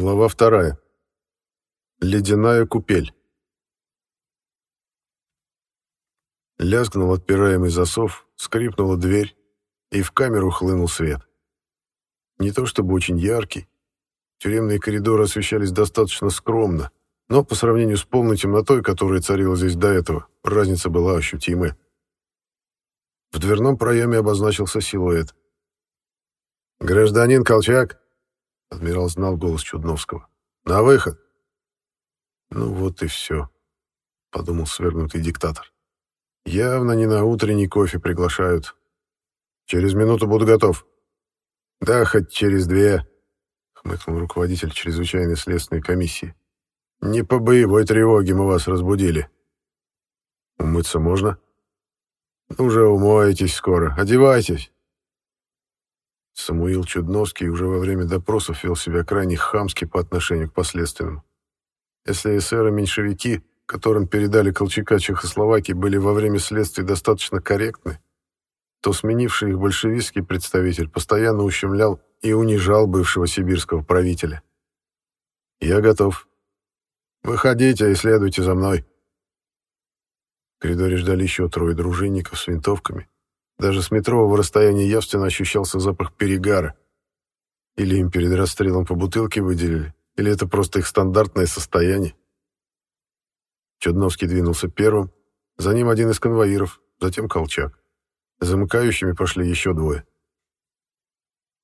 Глава вторая. Ледяная купель. Лязгнул отпираемый засов, скрипнула дверь, и в камеру хлынул свет. Не то чтобы очень яркий. Тюремные коридоры освещались достаточно скромно, но по сравнению с полной темнотой, которая царила здесь до этого, разница была ощутимая. В дверном проеме обозначился силуэт. «Гражданин Колчак!» Адмирал знал голос Чудновского. «На выход!» «Ну вот и все», — подумал свергнутый диктатор. «Явно не на утренний кофе приглашают. Через минуту буду готов». «Да, хоть через две», — хмыкнул руководитель чрезвычайной следственной комиссии. «Не по боевой тревоге мы вас разбудили». «Умыться можно?» «Уже умоетесь скоро. Одевайтесь». Самуил Чудновский уже во время допросов вел себя крайне хамски по отношению к последственным. Если эсеры-меньшевики, которым передали Колчака Чехословакии, были во время следствия достаточно корректны, то сменивший их большевистский представитель постоянно ущемлял и унижал бывшего сибирского правителя. «Я готов. Выходите и следуйте за мной». В коридоре ждали еще трое дружинников с винтовками, даже с метрового расстояния явственно ощущался запах перегара. Или им перед расстрелом по бутылке выделили, или это просто их стандартное состояние. Чудновский двинулся первым, за ним один из конвоиров, затем Колчак. Замыкающими пошли еще двое.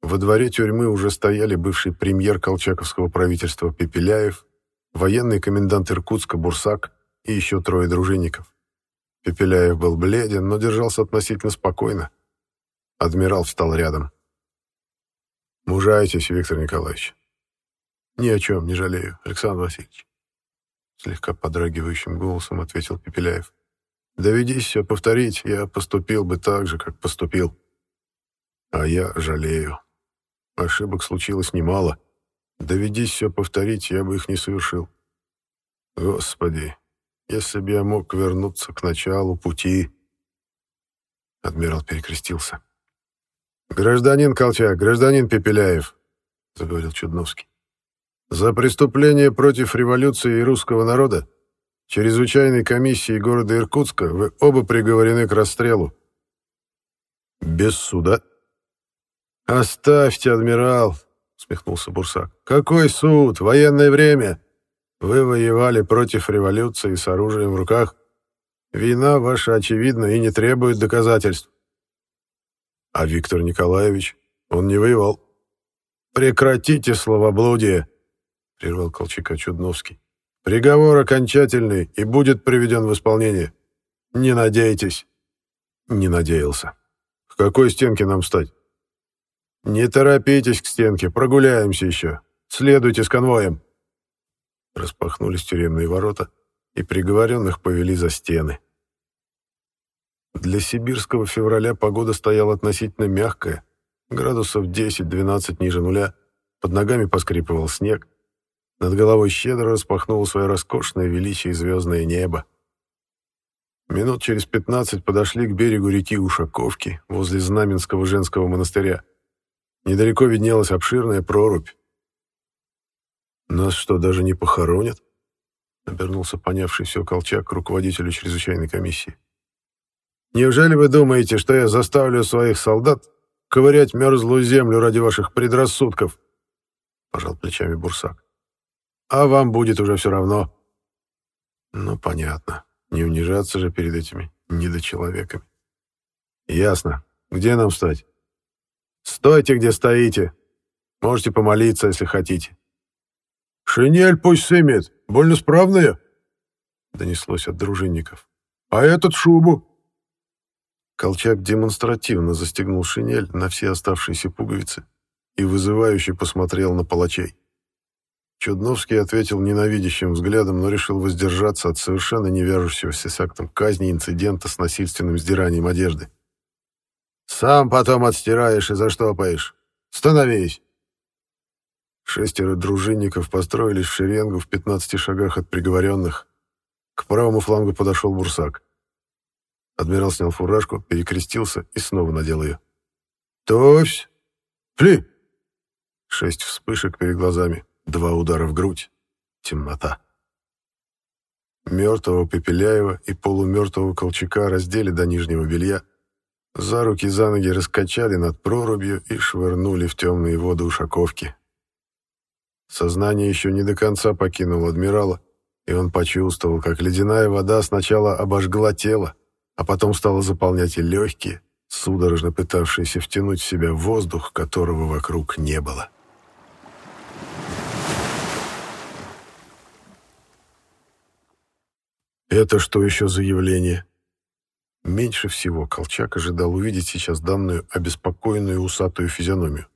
Во дворе тюрьмы уже стояли бывший премьер колчаковского правительства Пепеляев, военный комендант Иркутска Бурсак и еще трое дружинников. Пепеляев был бледен, но держался относительно спокойно. Адмирал встал рядом. «Мужайтесь, Виктор Николаевич». «Ни о чем не жалею, Александр Васильевич», — слегка подрагивающим голосом ответил Пепеляев. «Доведись все повторить, я поступил бы так же, как поступил». «А я жалею. Ошибок случилось немало. Доведись все повторить, я бы их не совершил. Господи, если бы я мог вернуться к началу пути...» Адмирал перекрестился. «Гражданин Колчак, гражданин Пепеляев», — заговорил Чудновский. «За преступление против революции и русского народа чрезвычайной комиссии города Иркутска вы оба приговорены к расстрелу». «Без суда?» «Оставьте, адмирал», — усмехнулся Бурсак. «Какой суд? Военное время!» Вы воевали против революции с оружием в руках. Вина ваша очевидна и не требует доказательств. А Виктор Николаевич, он не воевал. Прекратите словоблудие, прервал Колчака Чудновский. Приговор окончательный и будет приведен в исполнение. Не надейтесь. Не надеялся. К какой стенке нам встать? Не торопитесь к стенке, прогуляемся еще. Следуйте с конвоем. Распахнулись тюремные ворота, и приговоренных повели за стены. Для сибирского февраля погода стояла относительно мягкая, градусов 10-12 ниже нуля, под ногами поскрипывал снег, над головой щедро распахнуло свое роскошное величие звездное небо. Минут через пятнадцать подошли к берегу реки Ушаковки, возле Знаменского женского монастыря. Недалеко виднелась обширная прорубь, «Нас что, даже не похоронят?» — обернулся понявший все Колчак к руководителю чрезвычайной комиссии. «Неужели вы думаете, что я заставлю своих солдат ковырять мерзлую землю ради ваших предрассудков?» — пожал плечами Бурсак. «А вам будет уже все равно». «Ну, понятно. Не унижаться же перед этими недочеловеками». «Ясно. Где нам встать?» «Стойте, где стоите. Можете помолиться, если хотите. «Шинель пусть сымет, больно справная?» Донеслось от дружинников. «А этот шубу?» Колчак демонстративно застегнул шинель на все оставшиеся пуговицы и вызывающе посмотрел на палачей. Чудновский ответил ненавидящим взглядом, но решил воздержаться от совершенно не с актом казни инцидента с насильственным сдиранием одежды. «Сам потом отстираешь и заштопаешь. Становись!» Шестеро дружинников построились в шеренгу в 15 шагах от приговоренных. К правому флангу подошел Бурсак. Адмирал снял фуражку, перекрестился и снова надел ее. «Товсь! Пли!» Шесть вспышек перед глазами. два удара в грудь. Темнота. Мертвого Пепеляева и полумертвого Колчака раздели до нижнего белья, за руки за ноги раскачали над прорубью и швырнули в темные воды ушаковки. Сознание еще не до конца покинуло адмирала, и он почувствовал, как ледяная вода сначала обожгла тело, а потом стала заполнять и легкие, судорожно пытавшиеся втянуть в себя воздух, которого вокруг не было. Это что еще за явление? Меньше всего Колчак ожидал увидеть сейчас данную обеспокоенную усатую физиономию.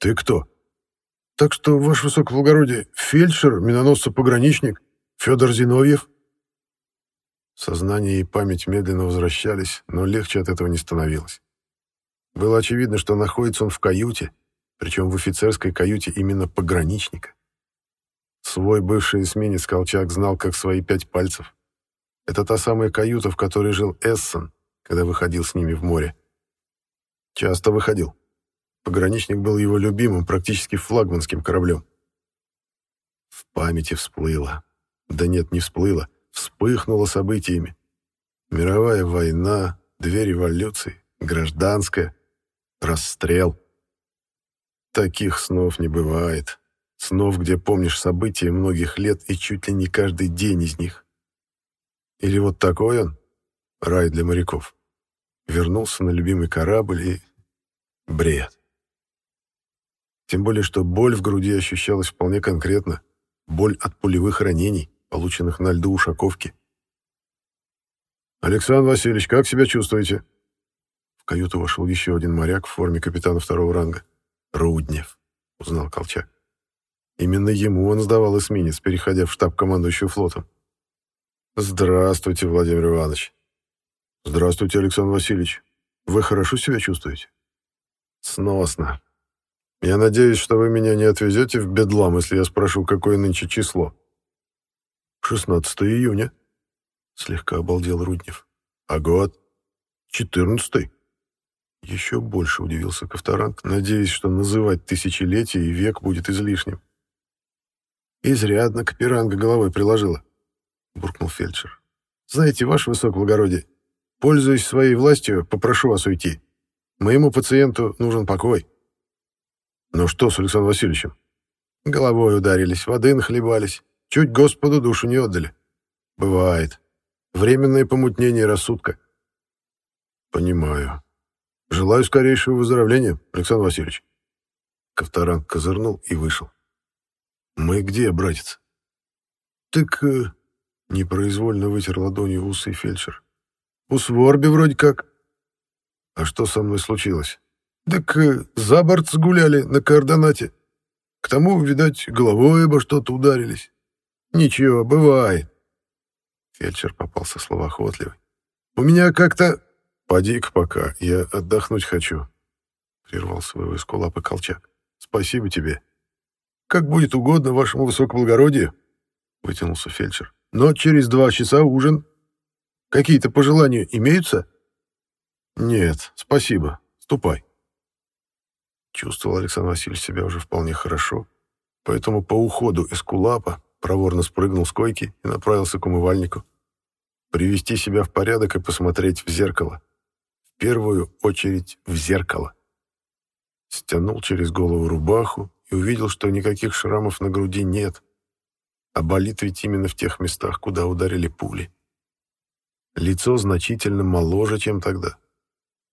«Ты кто?» «Так что, ваше высокоблагородие, фельдшер, миноносца-пограничник, Федор Зиновьев?» Сознание и память медленно возвращались, но легче от этого не становилось. Было очевидно, что находится он в каюте, причем в офицерской каюте именно пограничника. Свой бывший эсминец Колчак знал как свои пять пальцев. Это та самая каюта, в которой жил Эссон, когда выходил с ними в море. Часто выходил. Пограничник был его любимым, практически флагманским кораблем. В памяти всплыло. Да нет, не всплыло. Вспыхнуло событиями. Мировая война, две революции, гражданская, расстрел. Таких снов не бывает. Снов, где помнишь события многих лет и чуть ли не каждый день из них. Или вот такой он, рай для моряков. Вернулся на любимый корабль и... Бред. Тем более, что боль в груди ощущалась вполне конкретно. Боль от пулевых ранений, полученных на льду Ушаковки. «Александр Васильевич, как себя чувствуете?» В каюту вошел еще один моряк в форме капитана второго ранга. «Руднев», — узнал Колчак. Именно ему он сдавал эсминец, переходя в штаб командующего флотом. «Здравствуйте, Владимир Иванович». «Здравствуйте, Александр Васильевич. Вы хорошо себя чувствуете?» «Сносно. Я надеюсь, что вы меня не отвезете в Бедлам, если я спрошу, какое нынче число». «16 июня», — слегка обалдел Руднев. «А год?» «14 Еще больше удивился Ковторанг, надеясь, что называть тысячелетие и век будет излишним. Изрядно Каперанга головой приложила буркнул фельдшер. «Знаете, ваше высокоблагородие, пользуясь своей властью, попрошу вас уйти. Моему пациенту нужен покой». «Ну что с Александром Васильевичем?» Головой ударились, воды нахлебались, чуть Господу душу не отдали. Бывает. Временное помутнение рассудка. Понимаю. Желаю скорейшего выздоровления, Александр Васильевич. Ковторанг козырнул и вышел. Мы где, братец? Так э, Непроизвольно вытер ладонью усы фельдшер. «У Сворби вроде как». «А что со мной случилось?» «Так э, за борт сгуляли на координате. К тому, видать, головой обо что-то ударились. Ничего, бывает». Фельдшер попался словоохотливый. «У меня как-то...» «Поди-ка пока, я отдохнуть хочу», — прервал своего эскулапа Колчак. «Спасибо тебе». «Как будет угодно вашему высокоблагородию», — вытянулся фельдшер. Но через два часа ужин. Какие-то пожелания имеются? Нет, спасибо. Ступай. Чувствовал Александр Васильевич себя уже вполне хорошо, поэтому по уходу Эскулапа проворно спрыгнул с койки и направился к умывальнику. Привести себя в порядок и посмотреть в зеркало. В первую очередь в зеркало. Стянул через голову рубаху и увидел, что никаких шрамов на груди нет, а болит ведь именно в тех местах, куда ударили пули. Лицо значительно моложе, чем тогда.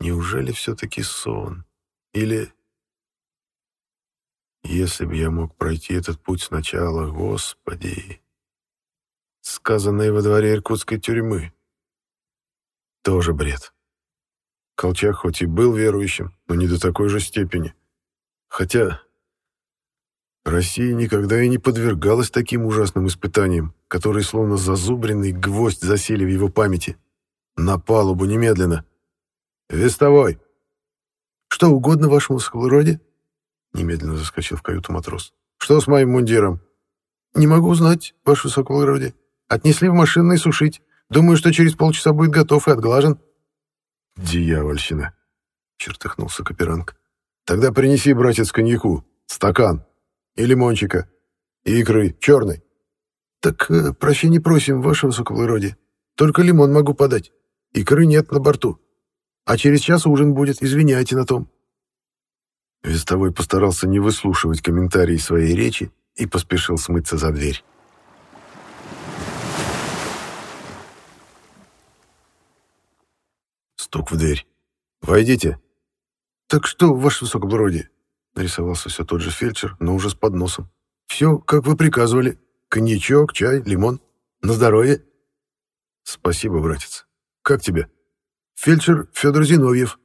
Неужели все-таки сон? Или... Если бы я мог пройти этот путь сначала, Господи... Сказанное во дворе иркутской тюрьмы. Тоже бред. Колчак хоть и был верующим, но не до такой же степени. Хотя Россия никогда и не подвергалась таким ужасным испытаниям, которые словно зазубренный гвоздь засели в его памяти. На палубу немедленно. «Вестовой!» «Что угодно вашему сковороде?» Немедленно заскочил в каюту матрос. «Что с моим мундиром?» «Не могу узнать, ваше высокоблагородие. Отнесли в машинный сушить. Думаю, что через полчаса будет готов и отглажен». «Дьявольщина!» — чертыхнулся Каперанг. «Тогда принеси, братец, коньяку. Стакан» и лимончика. И икры черной. Так э, прощения просим, ваше высокоблагородие. Только лимон могу подать. Икры нет на борту. А через час ужин будет, извиняйте на том. Вестовой постарался не выслушивать комментарии своей речи и поспешил смыться за дверь. Стук в дверь. «Войдите». «Так что, ваше высокоблагородие?» Нарисовался все тот же фельдшер, но уже с подносом. «Все, как вы приказывали. Коньячок, чай, лимон. На здоровье». «Спасибо, братец. Как тебе?» «Фельдшер Федор Зиновьев».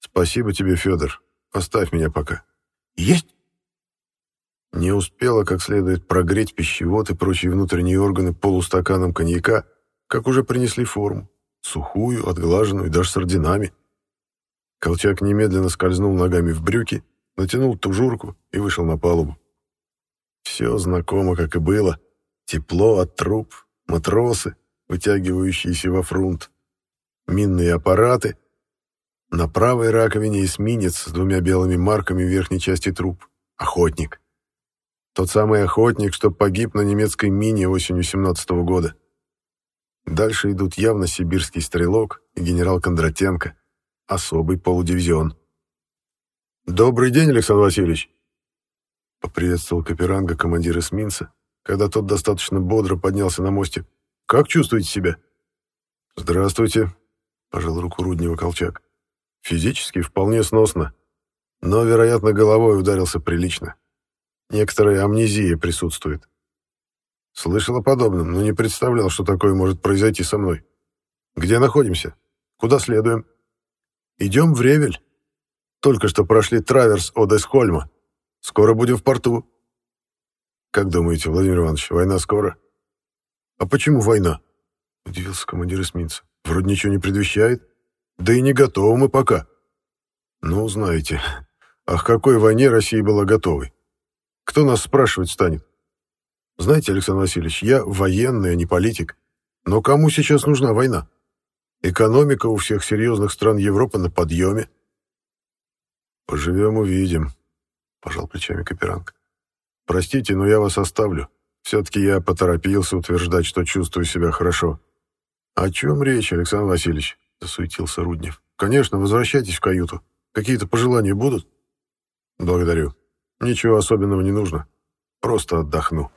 «Спасибо тебе, Федор. Оставь меня пока». «Есть». Не успела как следует прогреть пищевод и прочие внутренние органы полустаканом коньяка, как уже принесли форму сухую, отглаженную, даже с орденами. Колчак немедленно скользнул ногами в брюки, натянул тужурку и вышел на палубу. Все знакомо, как и было. Тепло от труб, матросы, вытягивающиеся во фрунт, минные аппараты. На правой раковине эсминец с двумя белыми марками в верхней части труб. Охотник. Тот самый охотник, что погиб на немецкой мине осенью 17 -го года. Дальше идут явно сибирский стрелок и генерал Кондратенко, особый полудивизион. «Добрый день, Александр Васильевич!» Поприветствовал Каперанга командир эсминца, когда тот достаточно бодро поднялся на мостик. «Как чувствуете себя?» «Здравствуйте», — пожал руку Руднева Колчак. «Физически вполне сносно, но, вероятно, головой ударился прилично. Некоторая амнезия присутствует. Слышал о подобном, но не представлял, что такое может произойти со мной. Где находимся? Куда следуем? Идем в Ревель. Только что прошли траверс от Эсхольма. Скоро будем в порту. Как думаете, Владимир Иванович, война скоро? А почему война? Удивился командир эсминца. Вроде ничего не предвещает. Да и не готовы мы пока. Ну, знаете, а к какой войне Россия была готовой? Кто нас спрашивать станет? Знаете, Александр Васильевич, я военный, а не политик. Но кому сейчас нужна война? Экономика у всех серьезных стран Европы на подъеме. Поживем, увидим, пожал плечами Каперанг. Простите, но я вас оставлю. Все-таки я поторопился утверждать, что чувствую себя хорошо. О чем речь, Александр Васильевич? Засуетился Руднев. Конечно, возвращайтесь в каюту. Какие-то пожелания будут? Благодарю. Ничего особенного не нужно. Просто отдохну.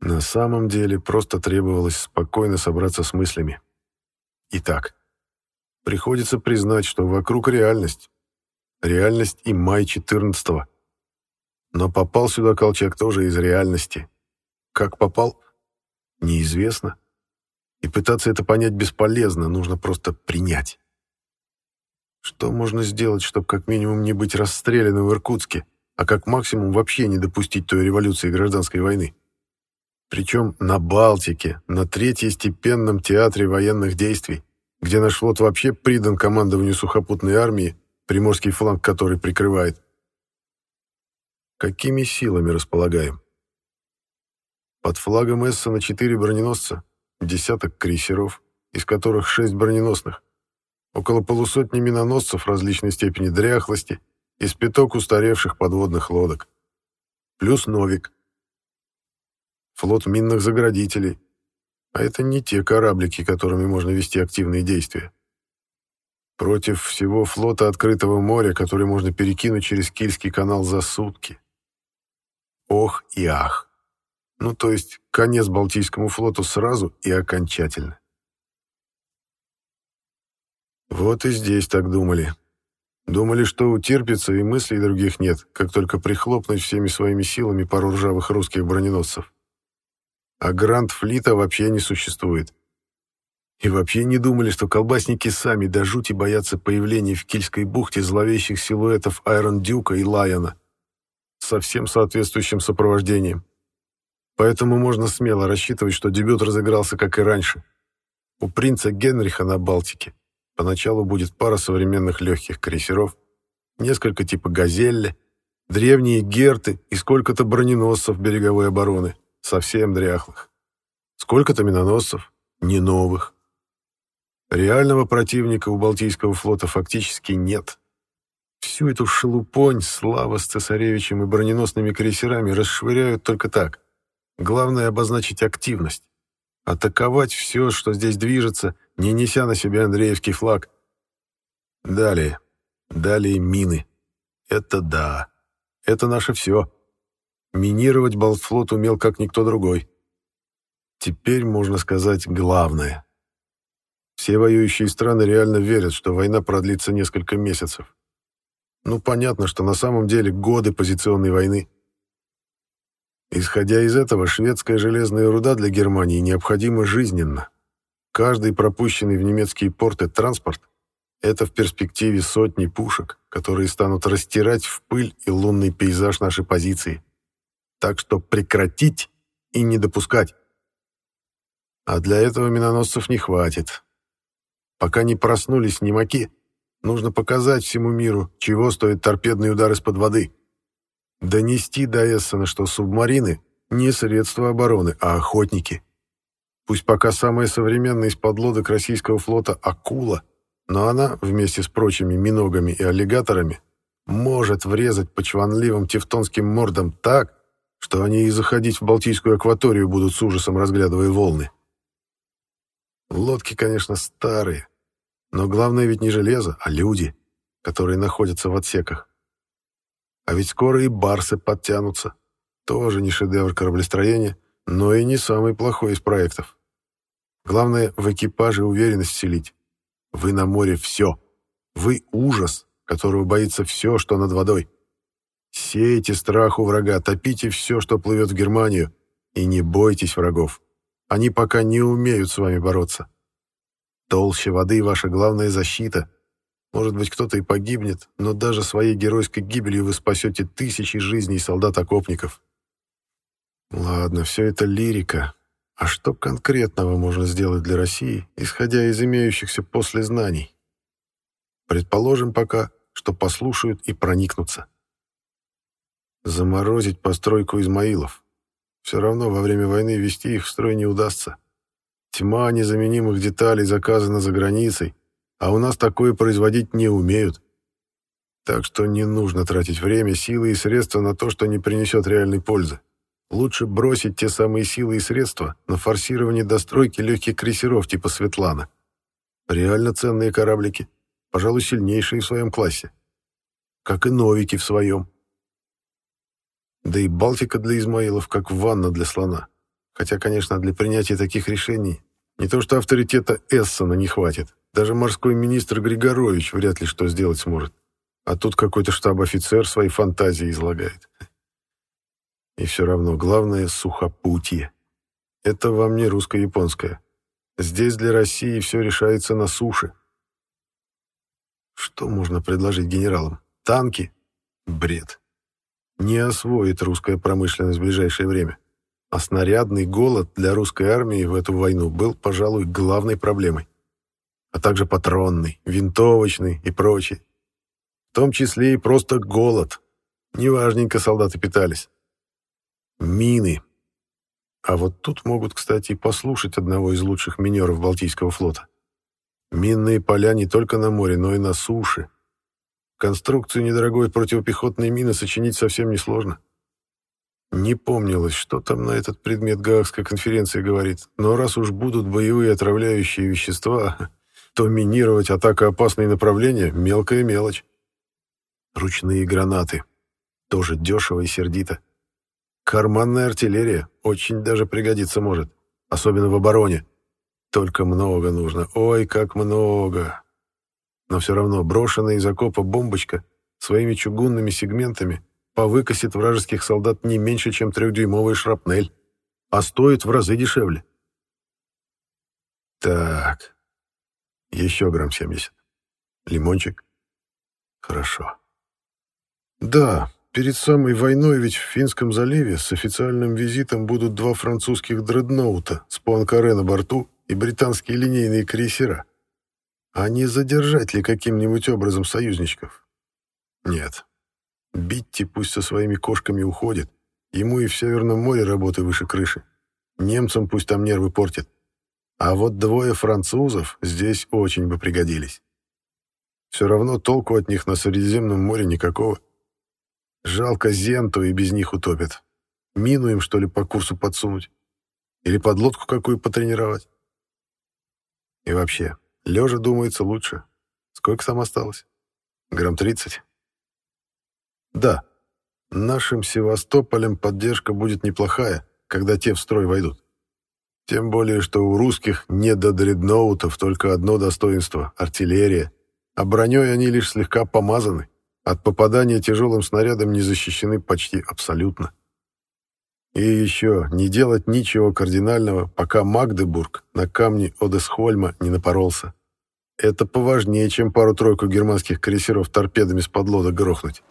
На самом деле просто требовалось спокойно собраться с мыслями. Итак, приходится признать, что вокруг реальность. Реальность и май 14-го. Но попал сюда Колчак тоже из реальности. Как попал? Неизвестно. И пытаться это понять бесполезно, нужно просто принять. Что можно сделать, чтобы как минимум не быть расстрелянным в Иркутске, а как максимум вообще не допустить той революции и гражданской войны? Причем на Балтике, на третьестепенном театре военных действий, где наш флот вообще придан командованию сухопутной армии, приморский фланг которой прикрывает. Какими силами располагаем? Под флагом Эссена четыре броненосца, десяток крейсеров, из которых шесть броненосных, около полусотни миноносцев различной степени дряхлости и спиток устаревших подводных лодок. Плюс «Новик», флот минных заградителей. А это не те кораблики, которыми можно вести активные действия. Против всего флота открытого моря, который можно перекинуть через Кильский канал за сутки. Ох и ах. Ну, то есть конец Балтийскому флоту сразу и окончательно. Вот и здесь так думали. Думали, что утерпится и мыслей других нет, как только прихлопнуть всеми своими силами пару ржавых русских броненосцев а Гранд-флита вообще не существует. И вообще не думали, что колбасники сами до жути боятся появления в Кильской бухте зловещих силуэтов Айрон Дюка и Лайона со всем соответствующим сопровождением. Поэтому можно смело рассчитывать, что дебют разыгрался, как и раньше. У принца Генриха на Балтике поначалу будет пара современных легких крейсеров, несколько типа «Газелли», древние «Герты» и сколько-то броненосцев береговой обороны – совсем дряхлых. Сколько-то миноносцев, не новых. Реального противника у Балтийского флота фактически нет. всю эту шелупонь Слава с цесаревичем и броненосными крейсерами расшвыряют только так. Главное — обозначить активность. Атаковать все, что здесь движется, не неся на себе Андреевский флаг. Далее. Далее мины. Это да. Это наше все. Минировать Балтфлот умел как никто другой. Теперь можно сказать главное. Все воюющие страны реально верят, что война продлится несколько месяцев. Ну, понятно, что на самом деле годы позиционной войны. Исходя из этого, шведская железная руда для Германии необходима жизненно. Каждый пропущенный в немецкие порты транспорт — это в перспективе сотни пушек, которые станут растирать в пыль и лунный пейзаж нашей позиции. Так что прекратить и не допускать. А для этого миноносцев не хватит. Пока не проснулись немаки, нужно показать всему миру, чего стоит торпедный удар из-под воды. Донести до Эссена, что субмарины — не средства обороны, а охотники. Пусть пока самая современная из подлодок российского флота — акула, но она, вместе с прочими миногами и аллигаторами, может врезать по чванливым тевтонским мордам так, что они и заходить в Балтийскую акваторию будут с ужасом разглядывая волны. Лодки, конечно, старые, но главное ведь не железо, а люди, которые находятся в отсеках. А ведь скоро и барсы подтянутся. Тоже не шедевр кораблестроения, но и не самый плохой из проектов. Главное, в экипаже уверенность вселить. Вы на море все. Вы ужас, которого боится все, что над водой. Сейте страх у врага, топите все, что плывет в Германию, и не бойтесь врагов. Они пока не умеют с вами бороться. Толще воды — ваша главная защита. Может быть, кто-то и погибнет, но даже своей геройской гибелью вы спасете тысячи жизней солдат-окопников. Ладно, все это лирика. А что конкретного можно сделать для России, исходя из имеющихся после знаний? Предположим пока, что послушают и проникнутся. Заморозить постройку Измаилов. Все равно во время войны вести их в строй не удастся. Тьма незаменимых деталей заказана за границей, а у нас такое производить не умеют. Так что не нужно тратить время, силы и средства на то, что не принесет реальной пользы. Лучше бросить те самые силы и средства на форсирование достройки легких крейсеров типа «Светлана». Реально ценные кораблики, пожалуй, сильнейшие в своем классе. Как и новики в своем. Да и Балтика для Измаилов как ванна для слона. Хотя, конечно, для принятия таких решений не то что авторитета Эссена не хватит, даже морской министр Григорович вряд ли что сделать сможет. А тут какой-то штаб-офицер свои фантазии излагает. И все равно главное — сухопутье. Это вам не русско-японское. Здесь для России все решается на суше. Что можно предложить генералам? Танки? Бред не освоит русская промышленность в ближайшее время. А снарядный голод для русской армии в эту войну был, пожалуй, главной проблемой. А также патронный, винтовочный и прочий. В том числе и просто голод. Неважненько солдаты питались. Мины. А вот тут могут, кстати, послушать одного из лучших минеров Балтийского флота. Минные поля не только на море, но и на суше. Конструкцию недорогой противопехотной мины сочинить совсем несложно. Не помнилось, что там на этот предмет Гаагской конференции говорит, но раз уж будут боевые отравляющие вещества, то минировать атака опасные направления — мелкая мелочь. Ручные гранаты. Тоже дешево и сердито. Карманная артиллерия очень даже пригодиться может, особенно в обороне. Только много нужно, ой, как много но все равно брошенная из окопа бомбочка своими чугунными сегментами повыкосит вражеских солдат не меньше, чем трехдюймовая шрапнель, а стоит в разы дешевле. Так, еще грамм 70. Лимончик. Хорошо. Да, перед самой войной ведь в Финском заливе с официальным визитом будут два французских дредноута с Пуанкаре на борту и британские линейные крейсера. А не задержать ли каким-нибудь образом союзничков? Нет. Битти пусть со своими кошками уходит. Ему и в Северном море работы выше крыши. Немцам пусть там нервы портит. А вот двое французов здесь очень бы пригодились. Все равно толку от них на Средиземном море никакого. Жалко Зенту и без них утопят. Мину им, что ли, по курсу подсунуть? Или подлодку какую потренировать? И вообще, лежа думается лучше. Сколько там осталось? Грамм 30? Да, нашим Севастополем поддержка будет неплохая, когда те в строй войдут. Тем более, что у русских не до дредноутов только одно достоинство — артиллерия, а броней они лишь слегка помазаны. От попадания тяжелым снарядом не защищены почти абсолютно. И еще не делать ничего кардинального, пока Магдебург на камни Одесхольма не напоролся. Это поважнее, чем пару-тройку германских крейсеров торпедами с подлодок грохнуть.